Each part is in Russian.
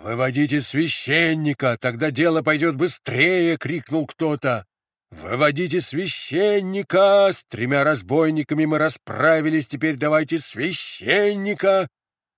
«Выводите священника, тогда дело пойдет быстрее!» — крикнул кто-то. «Выводите священника! С тремя разбойниками мы расправились, теперь давайте священника!»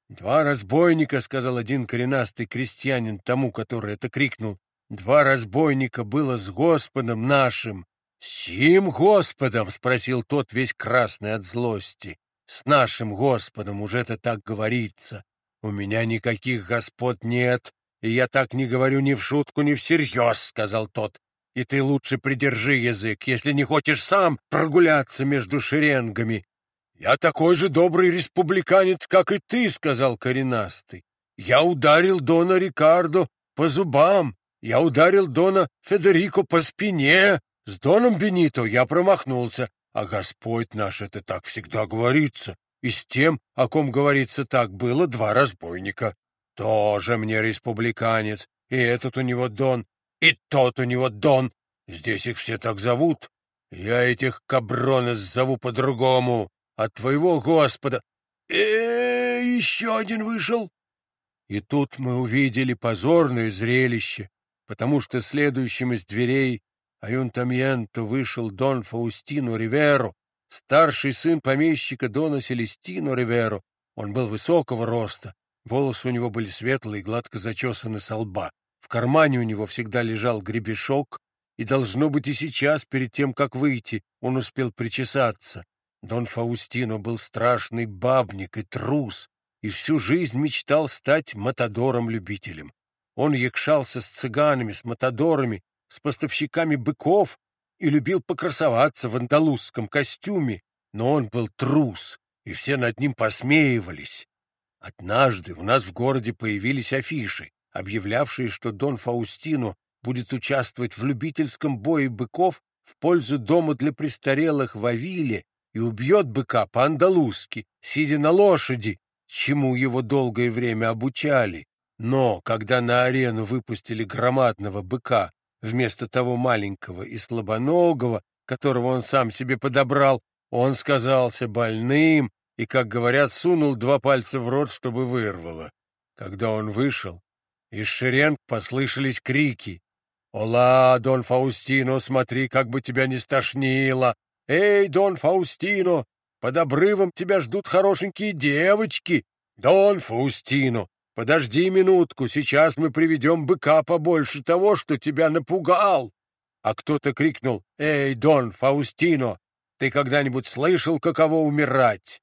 «Два разбойника!» — сказал один коренастый крестьянин тому, который это крикнул. «Два разбойника было с Господом нашим!» «С чьим Господом?» — спросил тот, весь красный от злости. «С нашим Господом, уже это так говорится. У меня никаких господ нет, и я так не говорю ни в шутку, ни всерьез», — сказал тот. И ты лучше придержи язык, если не хочешь сам прогуляться между шеренгами. — Я такой же добрый республиканец, как и ты, — сказал коренастый. — Я ударил Дона Рикардо по зубам, я ударил Дона Федерико по спине. С Доном Бенито я промахнулся, а Господь наш это так всегда говорится. И с тем, о ком говорится так, было два разбойника. Тоже мне республиканец, и этот у него Дон и тот у него Дон. Здесь их все так зовут. Я этих кабронос зову по-другому. От твоего Господа. э, еще один вышел. И тут мы увидели позорное зрелище, потому что следующим из дверей Аюнтамьенто вышел Дон Фаустино Риверо, старший сын помещика Дона Селестино Риверо. Он был высокого роста, волосы у него были светлые, гладко зачесаны со лба. В кармане у него всегда лежал гребешок, и, должно быть, и сейчас, перед тем, как выйти, он успел причесаться. Дон Фаустино был страшный бабник и трус, и всю жизнь мечтал стать матадором-любителем. Он якшался с цыганами, с матадорами, с поставщиками быков и любил покрасоваться в андалузском костюме, но он был трус, и все над ним посмеивались. Однажды у нас в городе появились афиши объявлявшие, что Дон Фаустино будет участвовать в любительском бое быков в пользу дома для престарелых в Авиле и убьет быка по-андалузски, сидя на лошади, чему его долгое время обучали. Но когда на арену выпустили громадного быка вместо того маленького и слабоногого, которого он сам себе подобрал, он сказался больным и, как говорят, сунул два пальца в рот, чтобы вырвало. Когда он вышел, из шеренг послышались крики. «Ола, Дон Фаустино, смотри, как бы тебя не стошнило! Эй, Дон Фаустино, под обрывом тебя ждут хорошенькие девочки! Дон Фаустино, подожди минутку, сейчас мы приведем быка побольше того, что тебя напугал!» А кто-то крикнул «Эй, Дон Фаустино, ты когда-нибудь слышал, каково умирать?»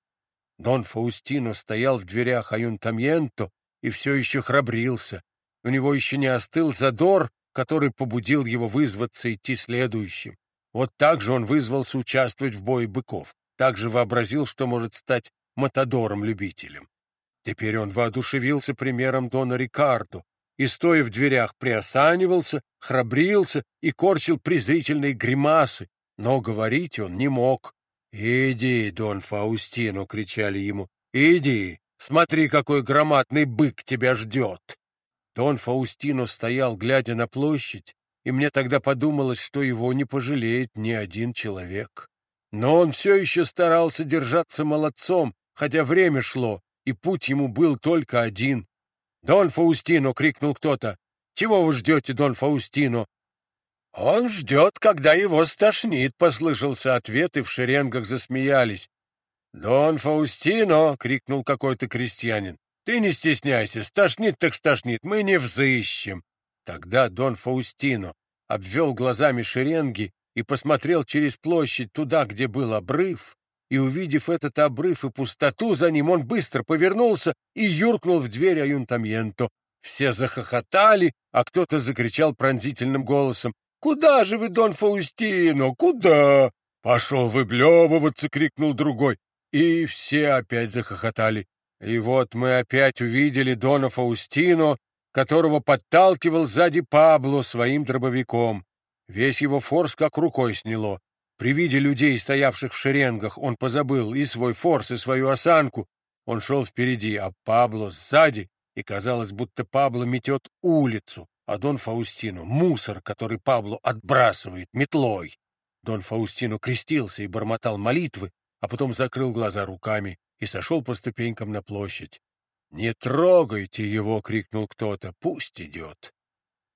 Дон Фаустино стоял в дверях Аюнтамьенто и все еще храбрился. У него еще не остыл задор, который побудил его вызваться идти следующим. Вот так же он вызвался участвовать в бое быков, также вообразил, что может стать матадором-любителем. Теперь он воодушевился примером Дона Рикардо и, стоя в дверях, приосанивался, храбрился и корчил презрительные гримасы, но говорить он не мог. «Иди, Дон Фаустино!» — кричали ему. «Иди! Смотри, какой громадный бык тебя ждет!» Дон Фаустино стоял, глядя на площадь, и мне тогда подумалось, что его не пожалеет ни один человек. Но он все еще старался держаться молодцом, хотя время шло, и путь ему был только один. «Дон Фаустино!» — крикнул кто-то. «Чего вы ждете, Дон Фаустино?» «Он ждет, когда его стошнит», — послышался ответ, и в шеренгах засмеялись. «Дон Фаустино!» — крикнул какой-то крестьянин. Ты не стесняйся, стошнит так стошнит, мы не взыщем. Тогда Дон Фаустино обвел глазами шеренги и посмотрел через площадь туда, где был обрыв, и, увидев этот обрыв и пустоту за ним, он быстро повернулся и юркнул в дверь Аюнтамьенто. Все захохотали, а кто-то закричал пронзительным голосом. «Куда же вы, Дон Фаустино, куда?» «Пошел выблевываться!» — крикнул другой. И все опять захохотали. И вот мы опять увидели Дона Фаустино, которого подталкивал сзади Пабло своим дробовиком. Весь его форс как рукой сняло. При виде людей, стоявших в шеренгах, он позабыл и свой форс, и свою осанку. Он шел впереди, а Пабло сзади, и казалось, будто Пабло метет улицу, а Дон Фаустино — мусор, который Пабло отбрасывает метлой. Дон Фаустино крестился и бормотал молитвы, а потом закрыл глаза руками и сошел по ступенькам на площадь. «Не трогайте его!» — крикнул кто-то. «Пусть идет!»